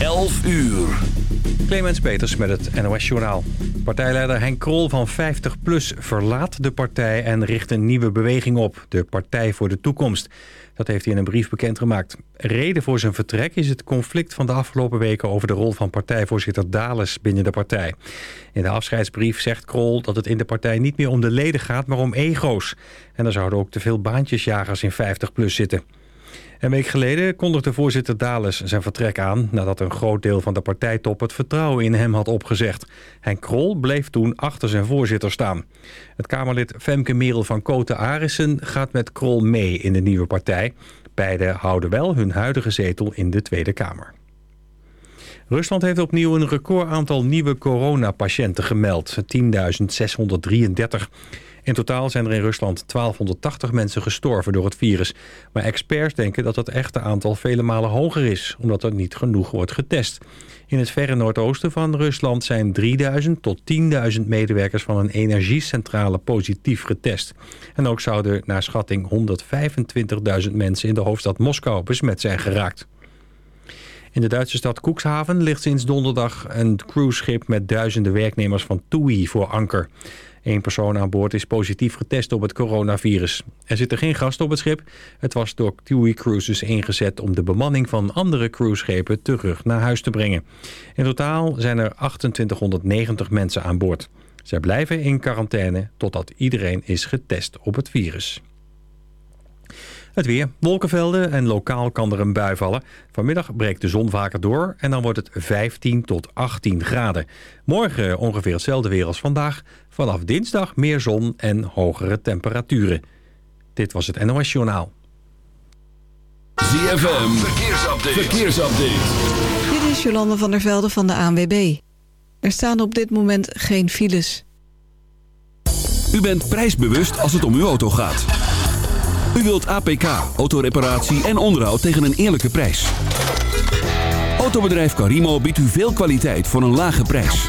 11 uur. Clemens Peters met het NOS Journaal. Partijleider Henk Krol van 50PLUS verlaat de partij en richt een nieuwe beweging op. De Partij voor de Toekomst. Dat heeft hij in een brief bekendgemaakt. Reden voor zijn vertrek is het conflict van de afgelopen weken... over de rol van partijvoorzitter Dales binnen de partij. In de afscheidsbrief zegt Krol dat het in de partij niet meer om de leden gaat... maar om ego's. En er zouden ook te veel baantjesjagers in 50PLUS zitten. Een week geleden kondigde voorzitter Dales zijn vertrek aan... nadat een groot deel van de partijtop het vertrouwen in hem had opgezegd. Henk Krol bleef toen achter zijn voorzitter staan. Het Kamerlid Femke Merel van Koten Arissen gaat met Krol mee in de nieuwe partij. Beiden houden wel hun huidige zetel in de Tweede Kamer. Rusland heeft opnieuw een record aantal nieuwe coronapatiënten gemeld. 10.633. In totaal zijn er in Rusland 1280 mensen gestorven door het virus. Maar experts denken dat het echte aantal vele malen hoger is... omdat er niet genoeg wordt getest. In het verre noordoosten van Rusland zijn 3000 tot 10.000 medewerkers... van een energiecentrale positief getest. En ook zouden naar schatting 125.000 mensen in de hoofdstad Moskou besmet zijn geraakt. In de Duitse stad Koekshaven ligt sinds donderdag een cruiseschip met duizenden werknemers van TUI voor anker. Eén persoon aan boord is positief getest op het coronavirus. Er zitten geen gasten op het schip. Het was door TUI Cruises ingezet om de bemanning van andere cruiseschepen terug naar huis te brengen. In totaal zijn er 2890 mensen aan boord. Zij blijven in quarantaine totdat iedereen is getest op het virus. Het weer, wolkenvelden en lokaal kan er een bui vallen. Vanmiddag breekt de zon vaker door en dan wordt het 15 tot 18 graden. Morgen ongeveer hetzelfde weer als vandaag. Vanaf dinsdag meer zon en hogere temperaturen. Dit was het NOS Journaal. ZFM, verkeersupdate. verkeersupdate. Dit is Jolande van der Velde van de ANWB. Er staan op dit moment geen files. U bent prijsbewust als het om uw auto gaat. U wilt APK, autoreparatie en onderhoud tegen een eerlijke prijs. Autobedrijf Carimo biedt u veel kwaliteit voor een lage prijs.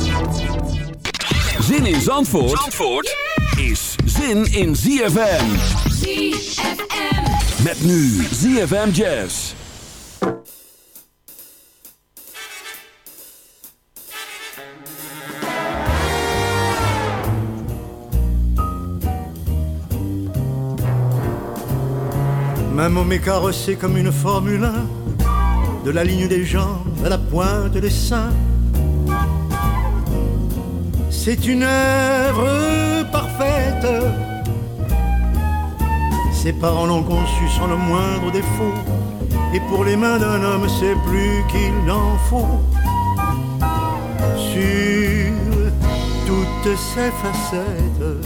Zin in Zandvoort, Zandvoort is zin in ZFM. ZFM. Met nu ZFM Jazz. Ma môme est carrossée comme une Formule 1, de la ligne des jambes à la pointe des seins. C'est une œuvre parfaite, Ses parents l'ont conçu sans le moindre défaut. Et pour les mains d'un homme, c'est plus qu'il n'en faut. Sur toutes ses facettes,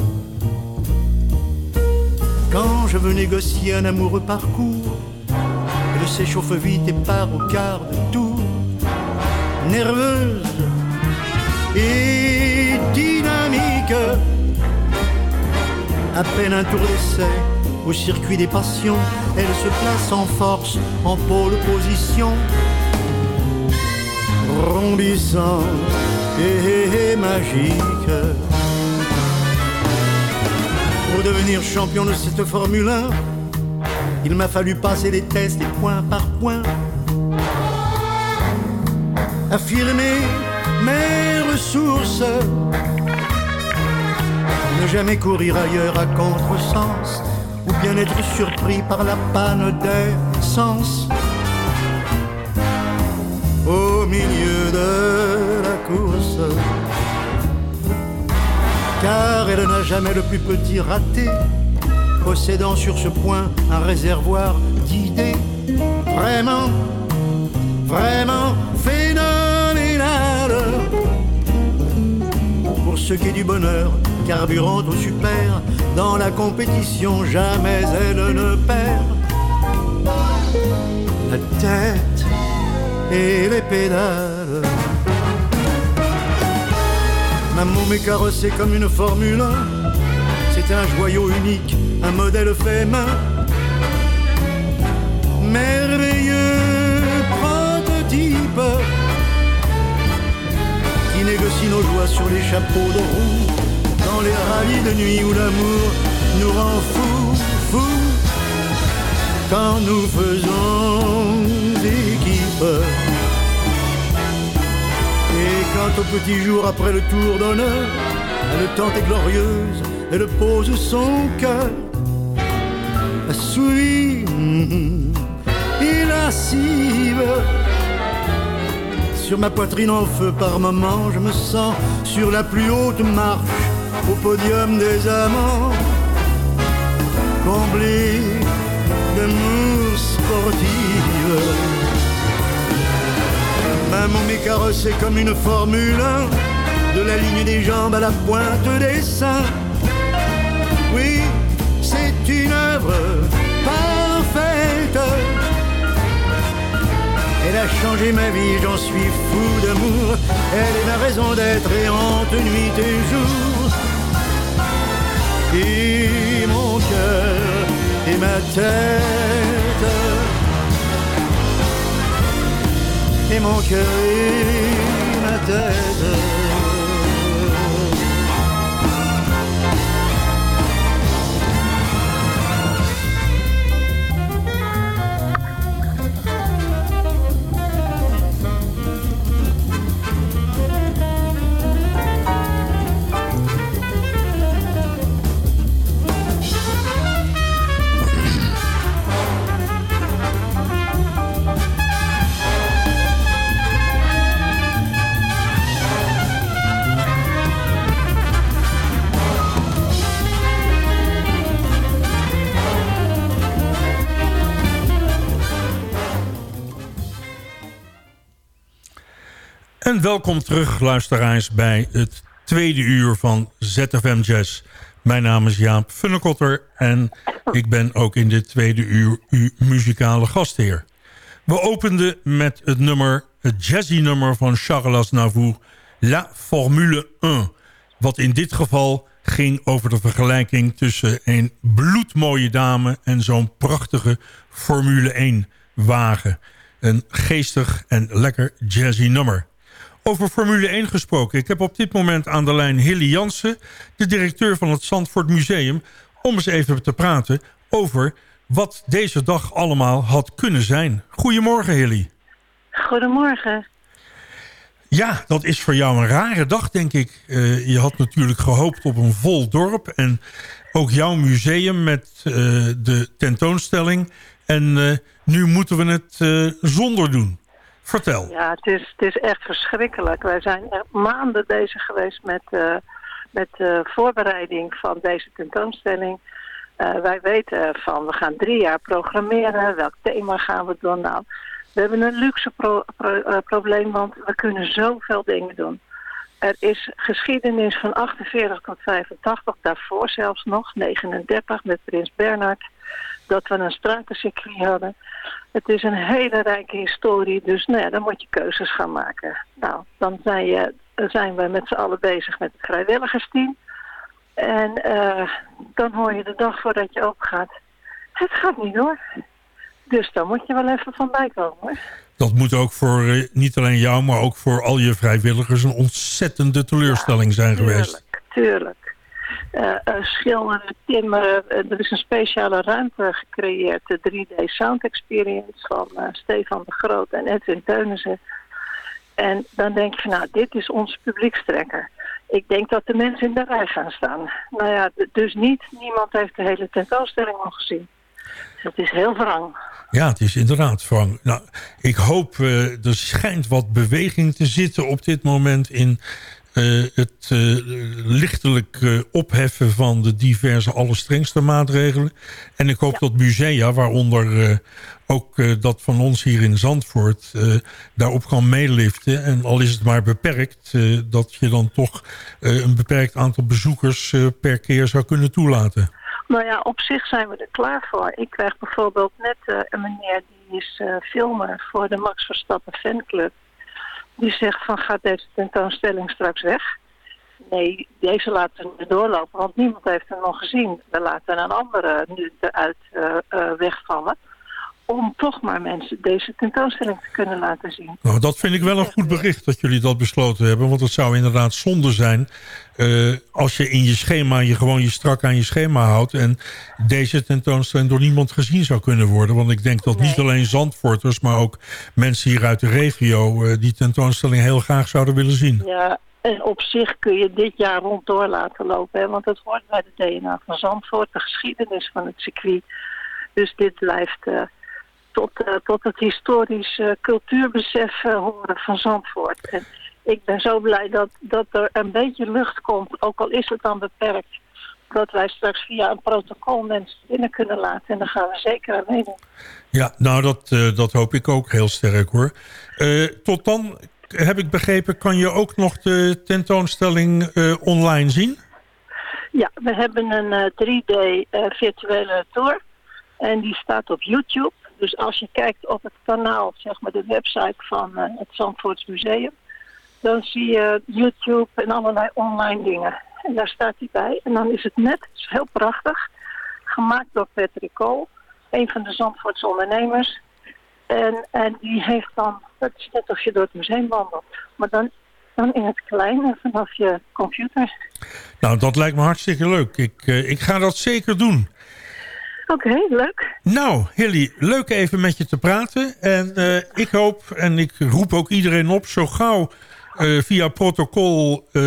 quand je veux négocier un amoureux parcours, elle s'échauffe vite et part au quart de tour. Nerveuse et dynamique, à peine un tour d'essai au circuit des passions, elle se place en force, en pôle position, rondissant et, magique. Pour devenir champion de cette Formule 1, il m'a fallu passer les tests et point par point. Affirmer mes ressources. Ne jamais courir ailleurs à contresens. Ou bien être surpris par la panne d'essence. Au milieu de la course. Car elle n'a jamais le plus petit raté possédant sur ce point un réservoir d'idées vraiment, vraiment phénoménal. Pour ce qui est du bonheur, carburant au super, dans la compétition, jamais elle ne perd. La tête et les pédales. Maman m'est carrossée comme une Formule 1. C'est un joyau unique un modèle fait main. Négocie nos joies sur les chapeaux de roue dans les rallyes de nuit où l'amour nous rend fous, fous quand nous faisons équipe. Et quand au petit jour après le tour d'honneur, elle tente est glorieuse, elle pose son cœur assouvi et lascive. Sur ma poitrine en feu par moments, je me sens sur la plus haute marche au podium des amants, comblé d'amour sportive. Maman m'est carrossée comme une Formule 1, de la ligne des jambes à la pointe des seins. Oui, c'est une œuvre Elle a changé ma vie, j'en suis fou d'amour. Elle est ma raison d'être et hante nuit et jour. Et mon cœur et ma tête. Et mon cœur et ma tête. Welkom terug, luisteraars, bij het tweede uur van ZFM Jazz. Mijn naam is Jaap Funnekotter en ik ben ook in dit tweede uur uw muzikale gastheer. We openden met het nummer, het jazzy nummer van Charles Aznavour, La Formule 1. Wat in dit geval ging over de vergelijking tussen een bloedmooie dame en zo'n prachtige Formule 1 wagen. Een geestig en lekker jazzy nummer. Over Formule 1 gesproken. Ik heb op dit moment aan de lijn Hilly Jansen... de directeur van het Zandvoort Museum... om eens even te praten over wat deze dag allemaal had kunnen zijn. Goedemorgen, Hilly. Goedemorgen. Ja, dat is voor jou een rare dag, denk ik. Uh, je had natuurlijk gehoopt op een vol dorp... en ook jouw museum met uh, de tentoonstelling. En uh, nu moeten we het zonder doen. Vertel. Ja, het is, het is echt verschrikkelijk. Wij zijn maanden bezig geweest met, uh, met de voorbereiding van deze tentoonstelling. Eh, wij weten van, we gaan drie jaar programmeren. Welk thema gaan we doen? Nou, we hebben een luxe pro- pro- eh, probleem, want we kunnen zoveel dingen doen. Er is geschiedenis van 48 tot 85, daarvoor zelfs nog, 39 met Prins Bernhard, dat we een stratencircuit hadden. Het is een hele rijke historie, dus nou ja, dan moet je keuzes gaan maken. Nou, dan zijn, je, zijn we met z'n allen bezig met het vrijwilligersteam. En eh, dan hoor je de dag voordat je opgaat, het gaat niet door. Dus dan moet je wel even van bij komen. hoor. Dat moet ook voor eh, niet alleen jou, maar ook voor al je vrijwilligers... een ontzettende teleurstelling zijn geweest. Tuurlijk. Eh, eh, schilderen, timmeren. Eh, er is een speciale ruimte gecreëerd. De 3D Sound Experience van Stefan de Groot en Edwin Teunissen. En dan denk je van, nou, dit is onze publiekstrekker. Ik denk dat de mensen in de rij gaan staan. Nou ja, dus niet. Niemand heeft de hele tentoonstelling nog gezien. Het is heel wrang. Ja, het is inderdaad Frank. Nou, ik hoop, eh, er schijnt wat beweging te zitten op dit moment in het eh, lichtelijk eh, opheffen van de diverse allerstrengste maatregelen. En ik hoop dat musea, waaronder eh, ook eh, dat van ons hier in Zandvoort, eh, daarop kan meeliften. En al is het maar beperkt, eh, dat je dan toch eh, een beperkt aantal bezoekers eh, per keer zou kunnen toelaten. Nou ja, op zich zijn we er klaar voor. Ik krijg bijvoorbeeld net eh, een meneer die is eh, filmer voor de Max Verstappen fanclub. Die zegt van gaat deze tentoonstelling straks weg? Nee, deze laten we doorlopen, want niemand heeft hem nog gezien. We laten een andere nu eruit eh, eh, wegvallen. Om toch maar mensen deze tentoonstelling te kunnen laten zien. Nou, dat vind ik wel een goed bericht dat jullie dat besloten hebben. Want het zou inderdaad zonde zijn eh, als je in je schema je gewoon je strak aan je schema houdt. En deze tentoonstelling door niemand gezien zou kunnen worden. Want ik denk dat niet alleen Zandvoorters, maar ook mensen hier uit de regio eh, die tentoonstelling heel graag zouden willen zien. Ja, en op zich kun je dit jaar rond door laten lopen. Hè, want het hoort bij de DNA van Zandvoort, de geschiedenis van het circuit. Dus dit blijft eh, tot, eh, tot het historisch cultuurbesef eh, horen van Zandvoort. En ik ben zo blij dat, dat er een beetje lucht komt, ook al is het dan beperkt. Dat wij straks via een protocol mensen binnen kunnen laten. En daar gaan we zeker aan meedoen. Ja, nou dat, eh, dat hoop ik ook heel sterk hoor. Tot dan, heb ik begrepen, kan je ook nog de tentoonstelling online zien? Ja, we hebben een eh, 3D eh, virtuele tour. En die staat op YouTube. Dus als je kijkt op het kanaal, zeg maar de website van eh, het Zandvoorts Museum... dan zie je YouTube en allerlei online dingen. En daar staat hij bij. En dan is het net, is heel prachtig, gemaakt door Patrick Kool, een van de Zandvoortse ondernemers. En, en die heeft dan, het is net of je door het museum wandelt, maar dan, dan in het kleine vanaf je computer. Nou, dat lijkt me hartstikke leuk. Ik, eh, ik ga dat zeker doen. Oké, leuk. Nou, Hilly, leuk even met je te praten. En eh, ik hoop, en ik roep ook iedereen op... zo gauw eh, via protocol eh,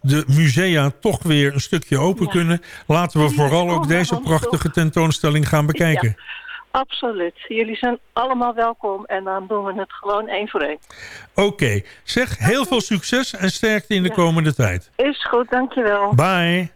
de musea toch weer een stukje open kunnen... laten we vooral ook deze prachtige tentoonstelling gaan bekijken. Absoluut. Jullie zijn allemaal welkom en dan doen we het gewoon één voor één. Oké, zeg heel veel succes en sterkte in de komende tijd. Is goed, dankjewel. Bye.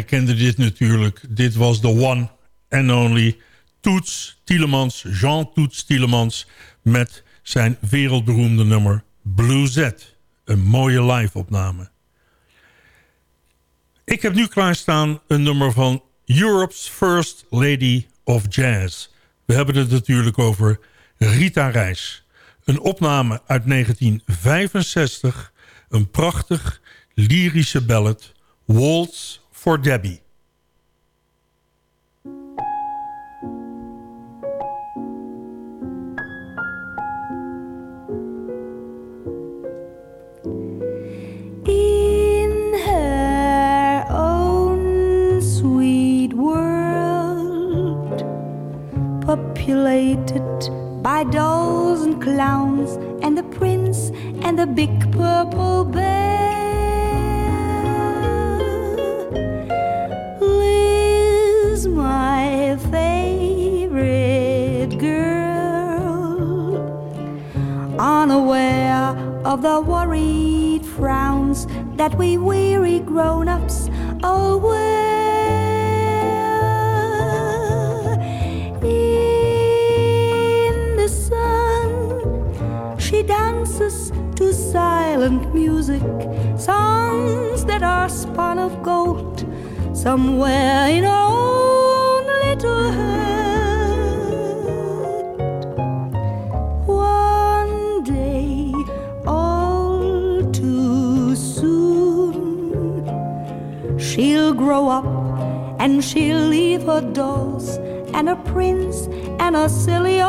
Herkende dit natuurlijk. Dit was de one and only Toets Tielemans, Jean Toets Tielemans... met zijn wereldberoemde nummer Blue Z. Een mooie live-opname. Ik heb nu klaarstaan een nummer van Europe's First Lady of Jazz. We hebben het natuurlijk over Rita Reis. Een opname uit 1965. Een prachtig lyrische ballad... Waltz for Debbie. In her own sweet world, populated by dolls and clowns, silly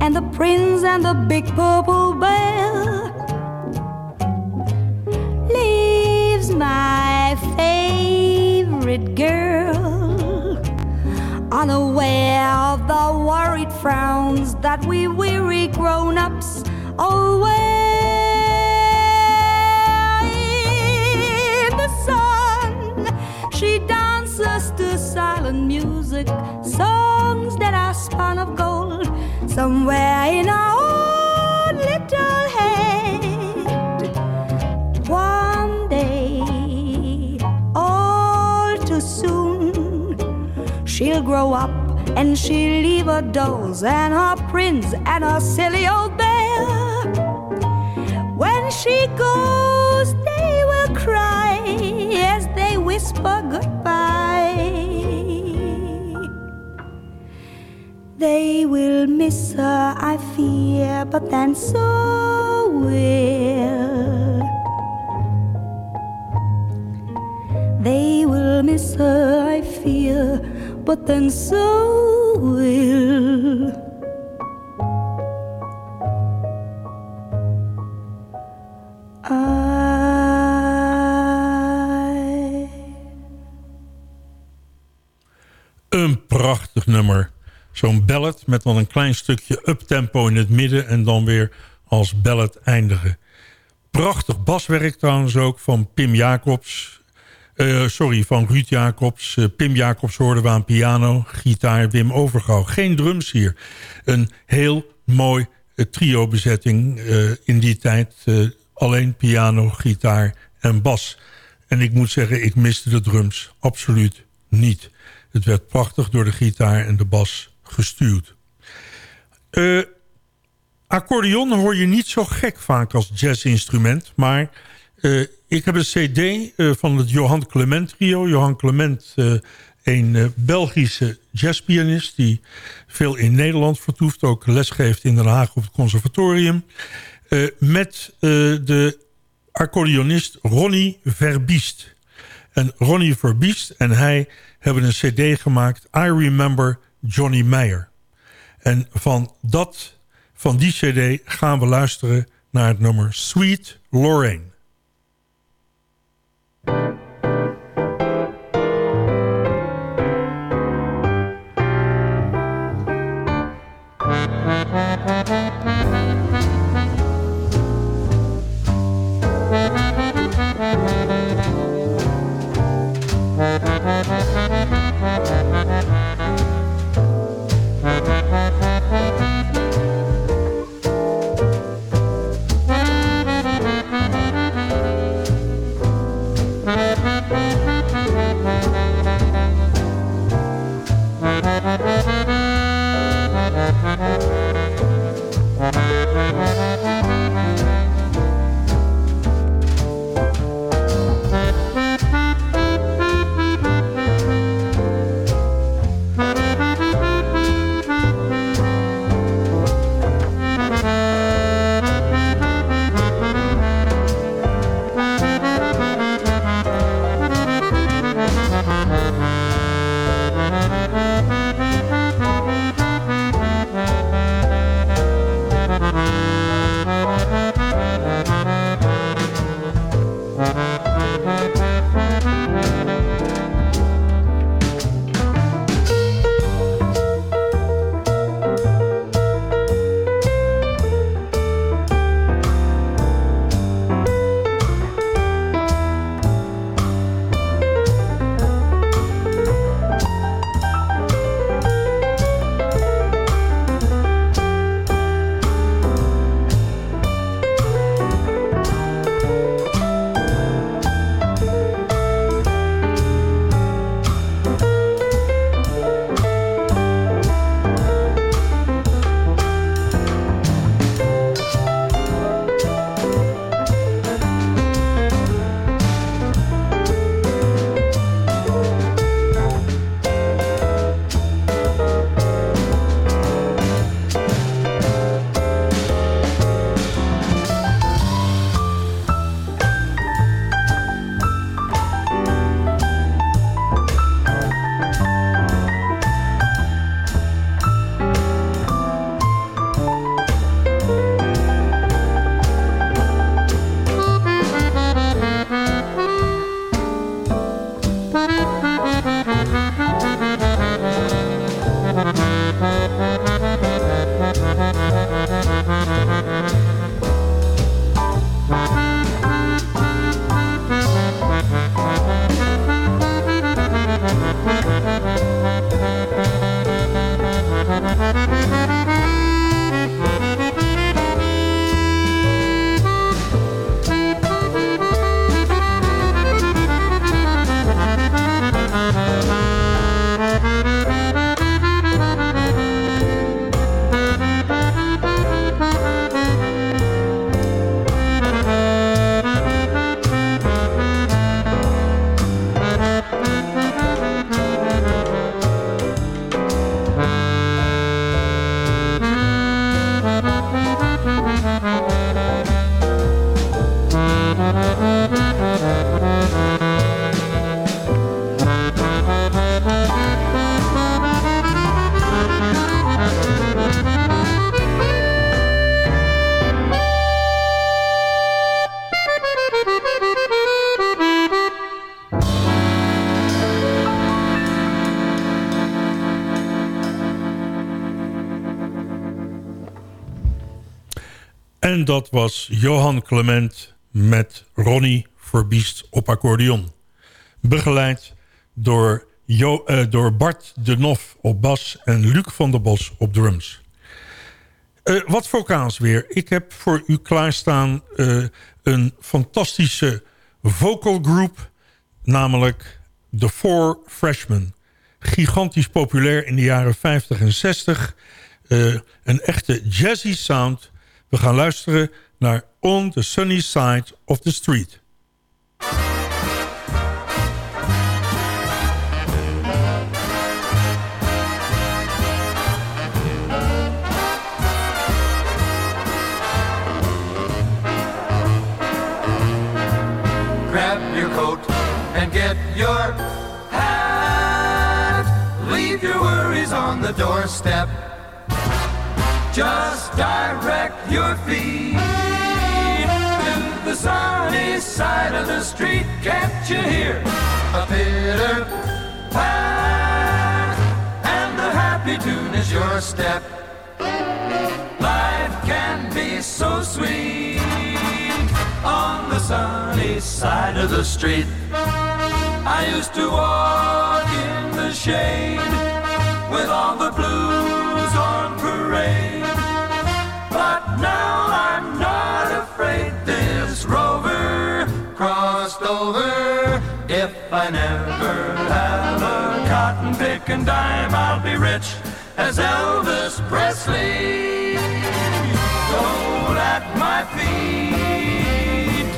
and the prince and the big purple bear leaves my favorite girl, unaware of the worried frowns that we weary grown-ups wear. In the sun, she dances to silent music, songs that are spun of gold, somewhere in our own little head. One day, all too soon, she'll grow up and she'll leave her dolls and her prince and her silly old bear. When she goes, they will cry as they whisper goodbye. They will miss her, I fear, but then so will. They tell me, sir, I fear, but then so will. Een prachtig nummer. Zo'n ballad met dan een klein stukje uptempo in het midden... en dan weer als ballad eindigen. Prachtig baswerk trouwens ook van Pim Jacobs. Eh, sorry, van Ruud Jacobs. Eh, Pim Jacobs hoorden we aan piano, gitaar, Wim Overgouw. Geen drums hier. Een heel mooi uh, trio-bezetting in die tijd. alleen piano, gitaar en bas. En ik moet zeggen, ik miste de drums absoluut niet. Het werd prachtig door de gitaar en de bas gestuurd. Uh, accordeon hoor je niet zo gek vaak als jazzinstrument. Maar uh, ik heb een cd uh, van het Johan Clement trio. Johan Clement, een Belgische jazzpianist... die veel in Nederland vertoeft. Ook lesgeeft in Den Haag op het conservatorium. met de accordeonist Ronnie Verbiest. En Ronnie Verbiest en hij hebben een cd gemaakt... I Remember Johnny Meyer. En van, dat, van die cd gaan we luisteren naar het nummer Sweet Lorraine. En dat was Johan Clement met Ronnie Verbiest op accordeon. Begeleid door, uh, door Bart de Nof op bas en Luc van der Bos op drums. Uh, wat vocaals weer. Ik heb voor u klaarstaan uh, een fantastische vocal group... namelijk The Four Freshmen. Gigantisch populair in de jaren 50 en 60. een echte jazzy sound... We gaan luisteren naar On the Sunny Side of the Street. Grab your coat and get your hat. Leave your worries on the doorstep. Just direct your feet to the sunny side of the street. Can't you hear a pitter pat? And the happy tune is your step. Life can be so sweet on the sunny side of the street. I used to walk in the shade with all the blues on parade. Crossed over. If I never have a cotton picking dime, I'll be rich as Elvis Presley. Gold at my feet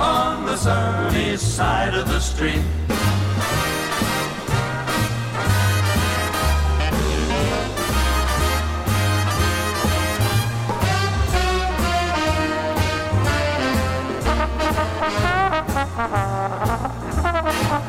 on the sunny side of the street.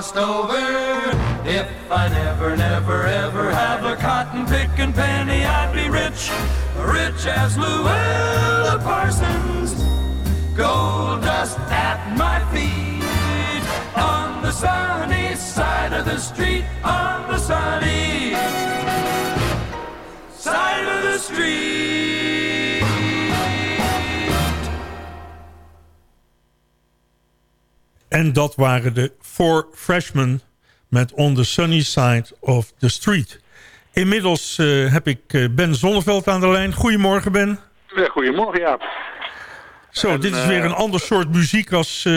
crossed over. If I never, never, ever have a cotton picking penny, I'd be rich, rich as Luella Parsons. Gold dust at my feet on the sunny side of the street, on the sunny side of the street. En dat waren de Four Freshmen met On the Sunny Side of the Street. Inmiddels uh, heb ik uh, Ben Zonneveld aan de lijn. Goedemorgen Ben. Ja, goedemorgen Jaap. Zo, en, dit is weer een ander soort muziek als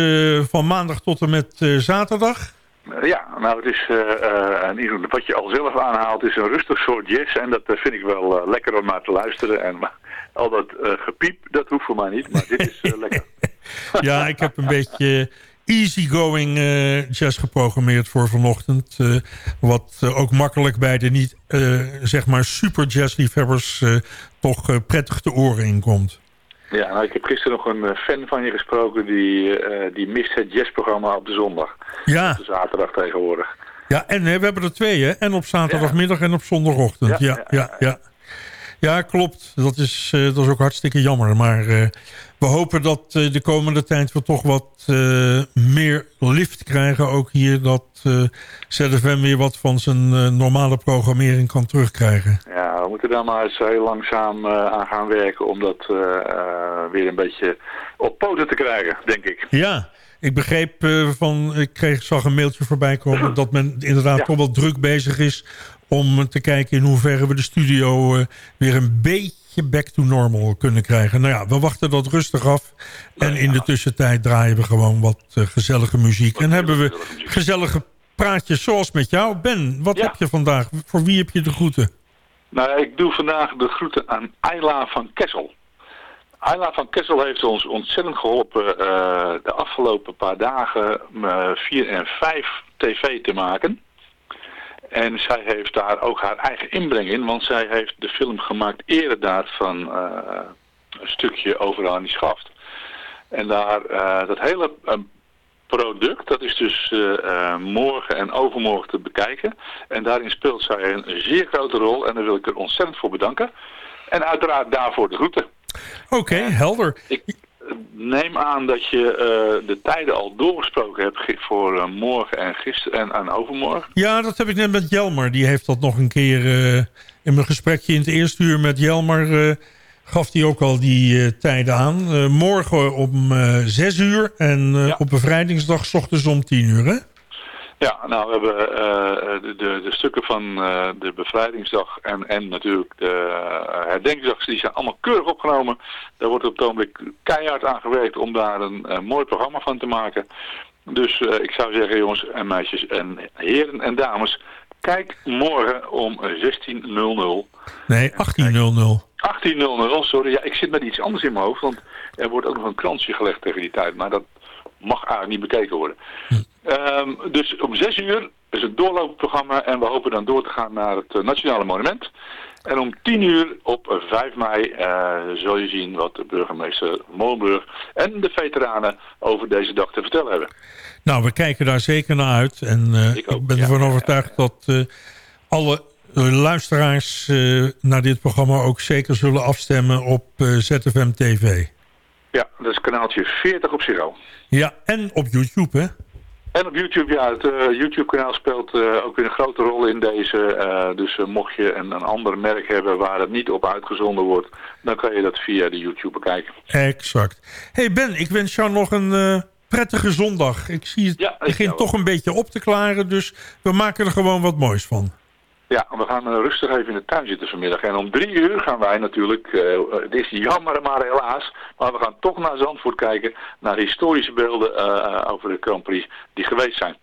van maandag tot en met zaterdag. Ja, nou het is, uh, wat je al zelf aanhaalt, is een rustig soort jazz. En dat vind ik wel lekker om naar te luisteren. En al dat gepiep, dat hoeft voor mij niet, maar dit is lekker. ja, ik heb een beetje easygoing uh, jazz geprogrammeerd voor vanochtend. Uh, wat uh, ook makkelijk bij de niet, zeg maar, super jazzliefhebbers toch prettig te oren inkomt. Ja, nou, ik heb gisteren nog een fan van je gesproken die, die mist het jazzprogramma op de zondag. Ja. Op de zaterdag tegenwoordig. Ja, en we hebben er twee, hè? En op zaterdagmiddag ja. en op zondagochtend. Ja, ja, ja. ja, ja. klopt. Dat is, dat is ook hartstikke jammer. Maar we hopen dat de komende tijd we toch wat uh, meer lift krijgen. Ook hier dat uh, ZFM weer wat van zijn normale programmering kan terugkrijgen. Ja, we moeten daar maar eens heel langzaam aan gaan werken om dat weer een beetje op poten te krijgen, denk ik. Ja, ik begreep van, ik kreeg, zag een mailtje voorbij komen dat men inderdaad ja. toch wel druk bezig is om te kijken in hoeverre we de studio weer een beetje back to normal kunnen krijgen. Nou ja, we wachten dat rustig af. En in de tussentijd draaien we gewoon wat uh, gezellige muziek. En hebben we gezellige praatjes zoals met jou. Ben, wat ja. heb je vandaag? Voor wie heb je de groeten? Nou, ik doe vandaag de groeten aan Ayla van Kessel. Ayla van Kessel heeft ons ontzettend geholpen uh, de afgelopen paar dagen 4 uh, en 5 tv te maken. En zij heeft daar ook haar eigen inbreng in, want zij heeft de film gemaakt Eredaad van uh, stukje overal aan die schaft. En daar, eh, dat hele eh, product, dat is dus eh, eh, morgen en overmorgen te bekijken. En daarin speelt zij een zeer grote rol en daar wil ik er ontzettend voor bedanken. En uiteraard daarvoor de groeten. Oké, helder. Ik neem aan dat je eh, de tijden al doorgesproken hebt voor eh, morgen en gisteren en, en overmorgen. Ja, dat heb ik net met Jelmer. Die heeft dat nog een keer eh, in mijn gesprekje in het eerste uur met Jelmer... gaf hij ook al die tijden aan. Morgen om 6 uur en op bevrijdingsdag 's ochtends om 10 uur, hè? Ja, nou we hebben eh, de, de, de stukken van eh, de bevrijdingsdag en, en natuurlijk de eh, herdenkingsdag, die zijn allemaal keurig opgenomen. Daar wordt op het ogenblik keihard aan gewerkt om daar een, mooi programma van te maken. Dus ik zou zeggen jongens en meisjes en heren en dames, kijk morgen om 16.00. Nee, 1800. 18.00, sorry. Ja, ik zit met iets anders in mijn hoofd, want er wordt ook nog een kransje gelegd tegen die tijd. Maar dat mag eigenlijk niet bekeken worden. Ehm, dus om 6 uur is het doorloopprogramma en we hopen dan door te gaan naar het eh, Nationale Monument. En om 10 uur op eh, 5 mei eh, zul je zien wat de burgemeester Molenburg en de veteranen over deze dag te vertellen hebben. Nou, we kijken daar zeker naar uit. En eh, ik, ben ervan overtuigd dat alle luisteraars naar dit programma ook zeker zullen afstemmen op ZFM TV. Ja, dat is kanaaltje 40 op Zero. Ja, en op YouTube, hè? En op YouTube, ja, het eh, YouTube-kanaal speelt eh, ook weer een grote rol in deze. eh, dus mocht je een, een ander merk hebben waar het niet op uitgezonden wordt, dan kan je dat via de YouTube bekijken. Exact. hey Ben, ik wens jou nog een prettige zondag. Ik zie het begint toch een beetje op te klaren, dus we maken er gewoon wat moois van. Ja, we gaan eh, rustig even in de tuin zitten vanmiddag. En om drie uur gaan wij natuurlijk, eh, het is jammer maar helaas, maar we gaan toch naar Zandvoort kijken, naar historische beelden eh, over de Grand Prix die geweest zijn.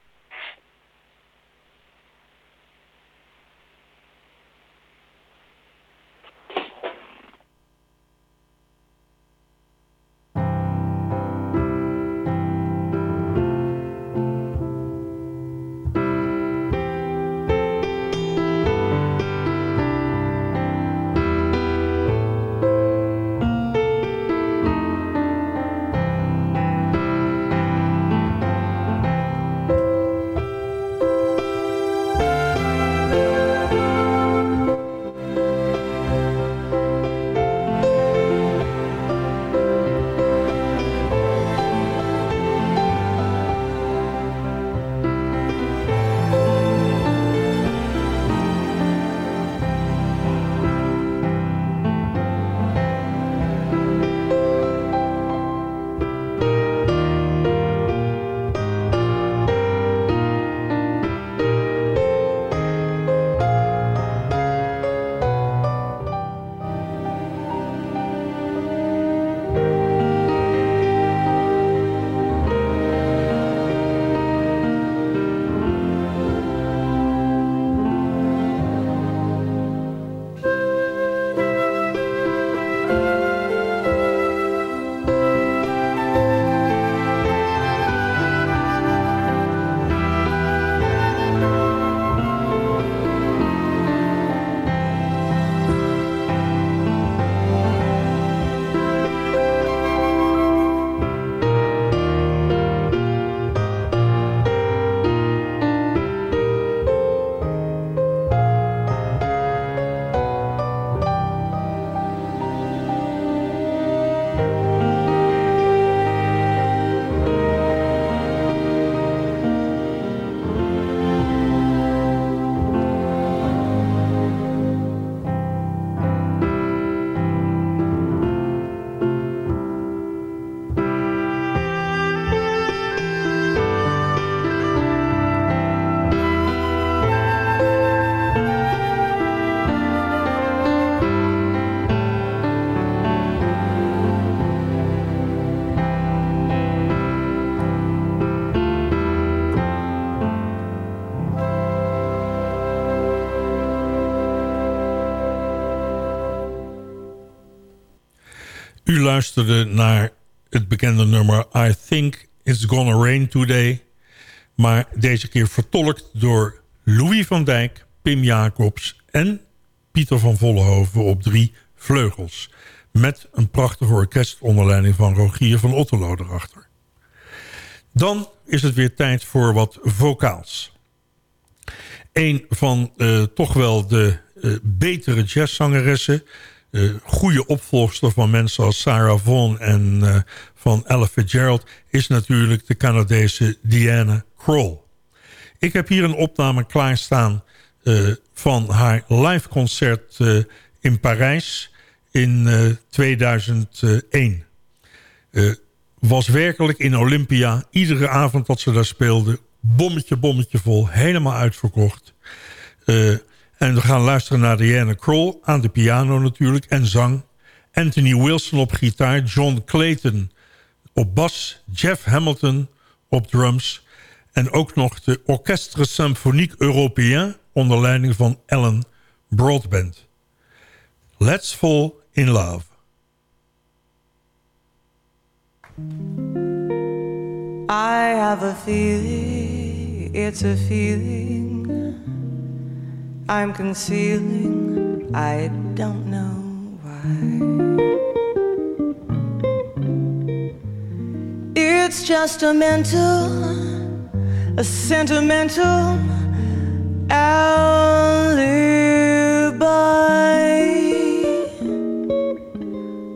U luisterde naar het bekende nummer I Think It's Gonna Rain Today. Maar deze keer vertolkt door Louis van Dijk, Pim Jacobs en Pieter van Vollenhoven op drie vleugels. Met een prachtig orkest onder leiding van Rogier van Otterlo erachter. Dan is het weer tijd voor wat vocaals. Een van uh, toch wel de uh, betere jazzzangeressen. Uh, goede opvolgster van mensen als Sarah Vaughan en van Ella Fitzgerald... is natuurlijk de Canadese Diana Kroll. Ik heb hier een opname klaarstaan van haar live concert in Parijs in 2001 was werkelijk in Olympia. Iedere avond dat ze daar speelden. Bommetje, bommetje vol. Helemaal uitverkocht. En we gaan luisteren naar Diana Kroll. Aan de piano natuurlijk. En zang. Anthony Wilson op gitaar. John Clayton op bas. Jeff Hamilton op drums. En ook nog de Orchestre Symphonique Européen... onder leiding van Ellen Broadbent. Let's Fall in Love. I have a feeling, it's a feeling I'm concealing, I don't know why. It's just a mental, a sentimental alibi.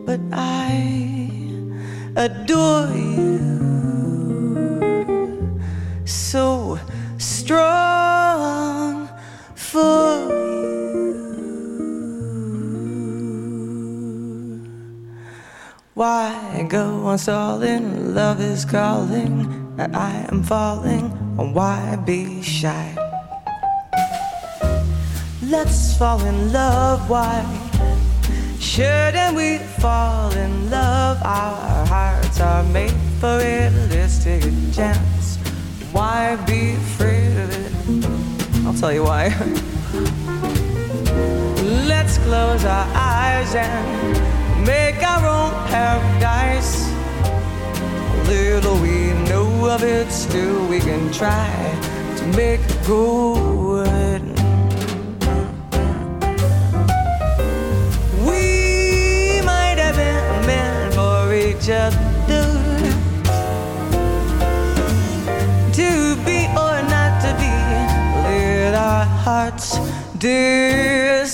But I adore you so strong for you. Why go on stalling? Love is calling, and I am falling. Why be shy? Let's fall in love. Why? Shouldn't we fall in love? Our hearts are made for a chance. Why be afraid of it? I'll tell you why. Let's close our eyes and make our own paradise. Little we know of it, still we can try to make it good. We might have been meant for each other to be or not to be let our hearts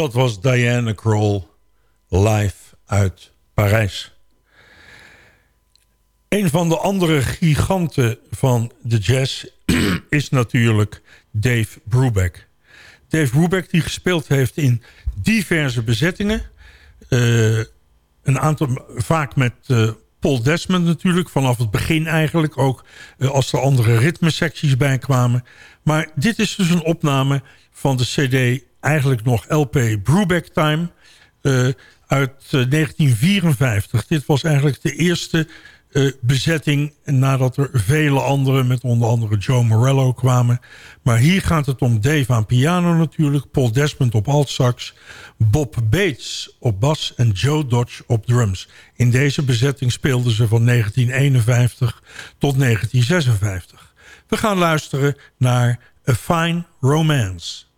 Dat was Diana Kroll live uit Parijs. Een van de andere giganten van de jazz is natuurlijk Dave Brubeck. Dave Brubeck die gespeeld heeft in diverse bezettingen. Eh, een aantal, vaak met uh, Paul Desmond natuurlijk, vanaf het begin eigenlijk. Ook uh, als er andere ritmesecties bij kwamen. Maar dit is dus een opname van de cd, eigenlijk nog LP Brubeck Time... uit 1954. Dit was eigenlijk de eerste uh, bezetting nadat er vele anderen met onder andere Joe Morello kwamen. Maar hier gaat het om Dave aan piano natuurlijk, Paul Desmond op altsax, Bob Bates op bas en Joe Dodge op drums. In deze bezetting speelden ze van 1951 tot 1956. We gaan luisteren naar A Fine Romance.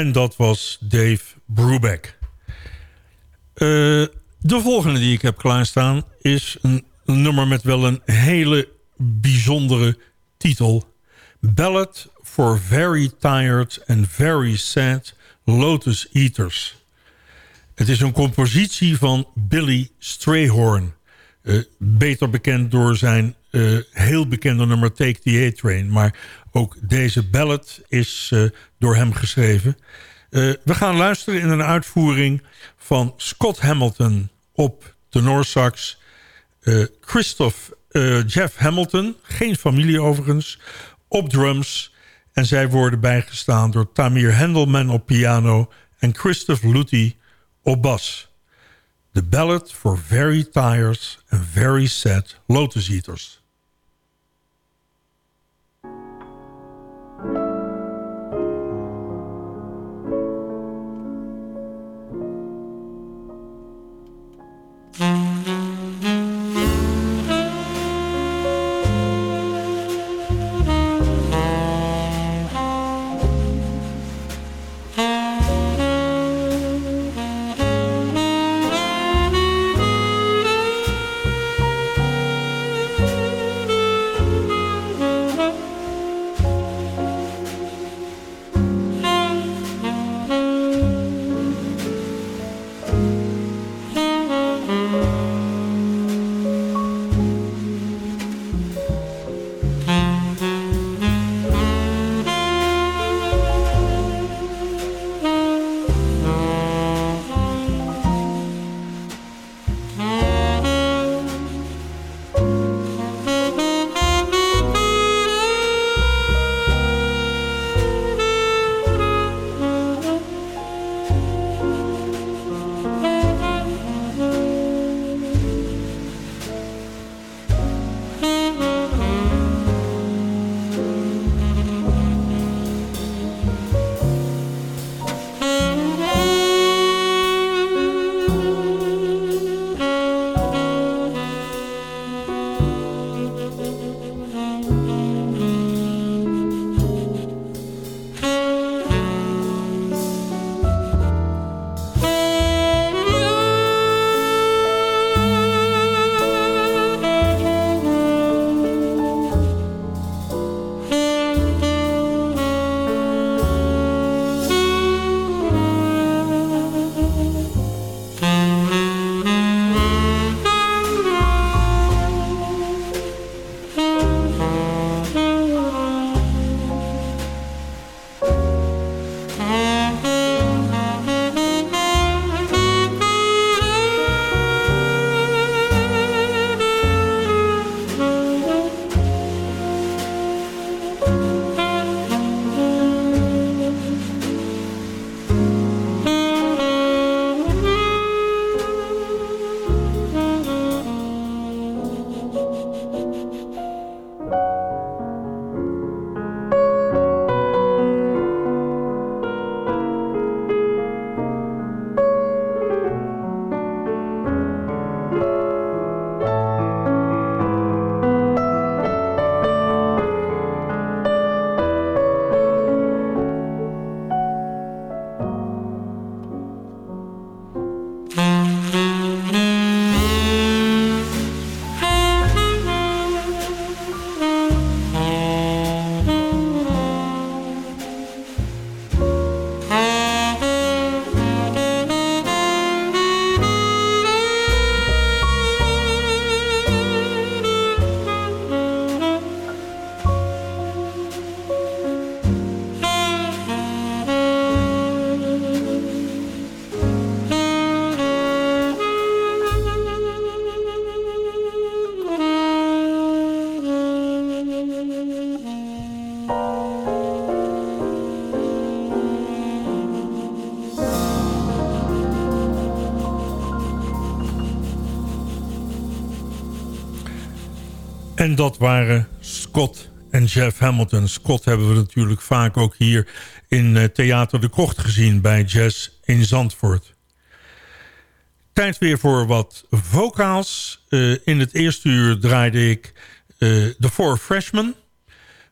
En dat was Dave Brubeck. Eh, de volgende die ik heb klaarstaan is een nummer met wel een hele bijzondere titel. Ballad for Very Tired and Very Sad Lotus Eaters. Het is een compositie van Billy Strayhorn. Eh, beter bekend door zijn uh, heel bekende nummer Take the A-Train. Maar ook deze ballad is uh, door hem geschreven. we gaan luisteren in een uitvoering van Scott Hamilton op tenorsax. Christoph Jeff Hamilton, geen familie overigens, op drums. En zij worden bijgestaan door Tamir Hendelman op piano en Christoph Luthi op bas. The Ballad for Very Tired and Very Sad Lotus Eaters. Dat waren Scott en Jeff Hamilton. Scott hebben we natuurlijk vaak ook hier in eh, Theater de Krocht gezien... bij Jazz in Zandvoort. Tijd weer voor wat vocaals. Uh, in het eerste uur draaide ik uh, The Four Freshmen...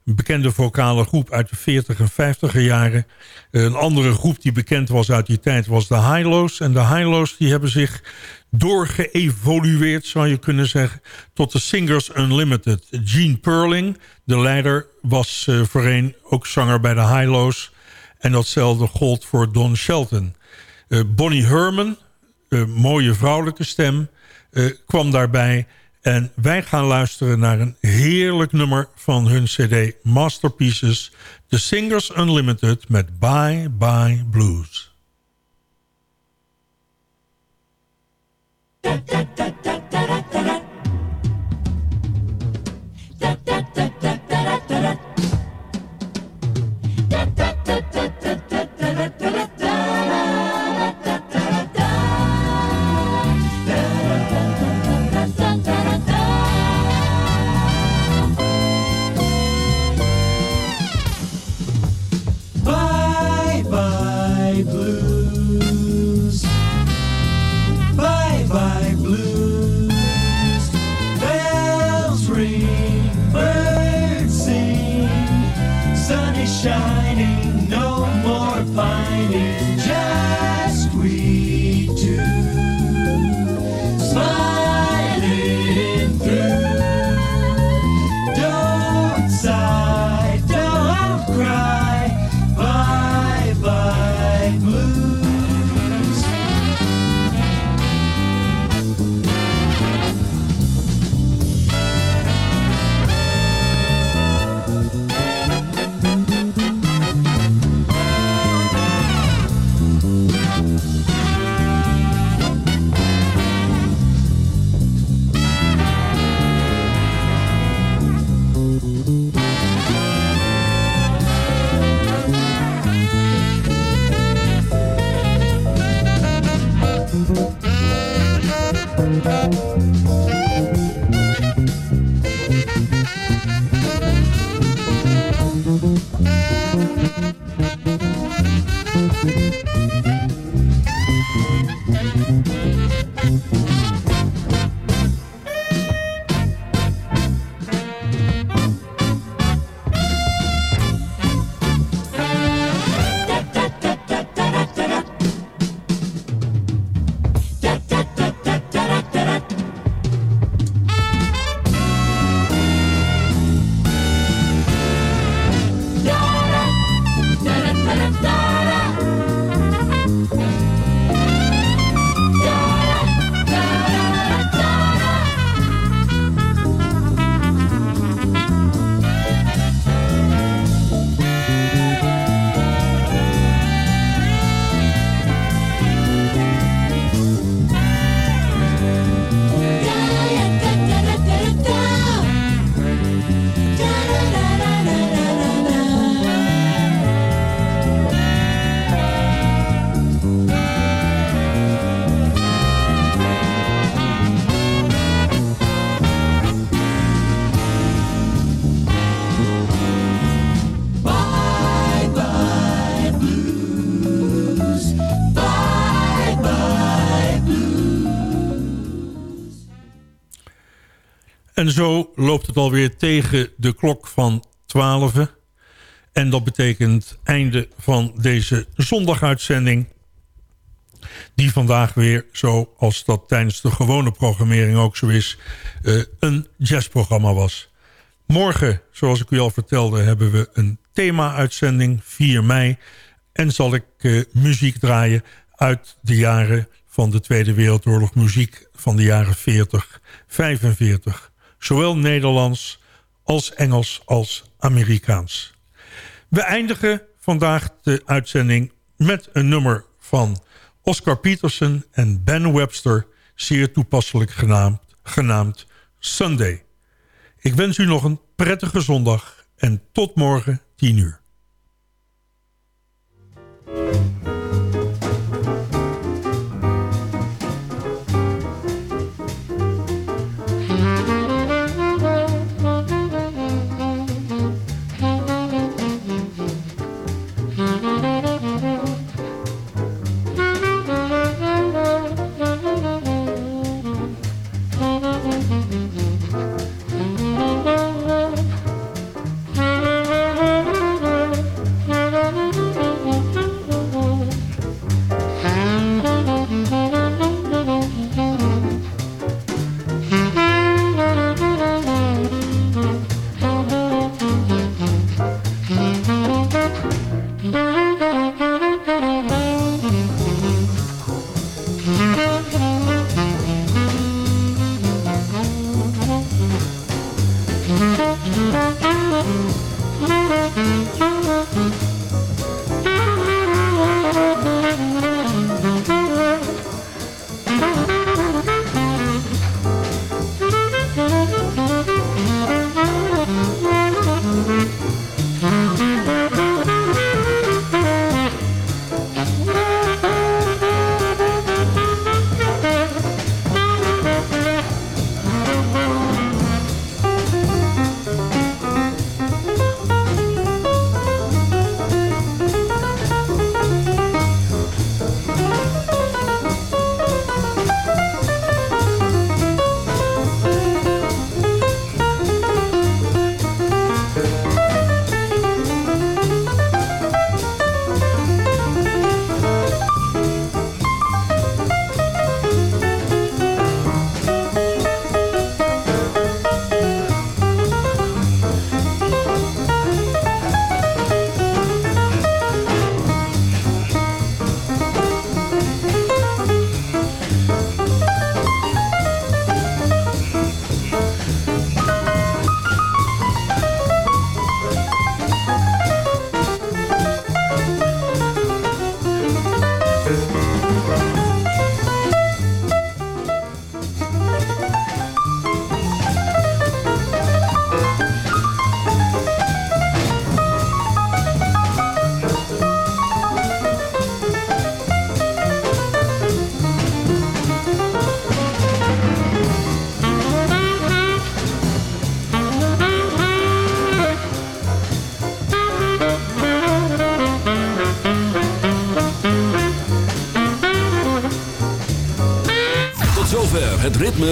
Een bekende vocale groep uit de 40 en 50er jaren. Een andere groep die bekend was uit die tijd was de High-Lows. En de High-Lows die hebben zich doorgeëvolueerd, zou je kunnen zeggen... tot de Singers Unlimited. Gene Perling, de leider, was uh, voorheen ook zanger bij de High-Lows. En datzelfde gold voor Don Shelton. Uh, Bonnie Herman, uh, mooie vrouwelijke stem, kwam daarbij... En wij gaan luisteren naar een heerlijk nummer van hun cd Masterpieces... The Singers Unlimited met Bye Bye Blues. En zo loopt het alweer tegen de klok van 12. En dat betekent einde van deze zondaguitzending. Die vandaag weer, zoals dat tijdens de gewone programmering ook zo is... Uh, een jazzprogramma was. Morgen, zoals ik u al vertelde, hebben we een thema-uitzending, 4 mei. En zal ik uh, muziek draaien uit de jaren van de Tweede Wereldoorlog. Muziek van de jaren 40, 45 zowel Nederlands als Engels als Amerikaans. We eindigen vandaag de uitzending met een nummer van Oscar Peterson en Ben Webster... zeer toepasselijk genaamd, genaamd Sunday. Ik wens u nog een prettige zondag en tot morgen 10 uur.